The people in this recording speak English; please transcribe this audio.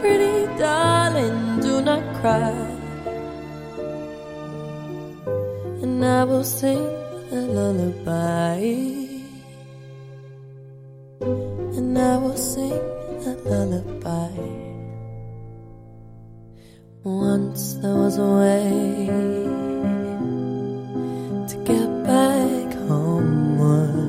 Pretty darling, do not cry. And I will sing a lullaby. And I will sing a lullaby. Once there was a way to get back homeward.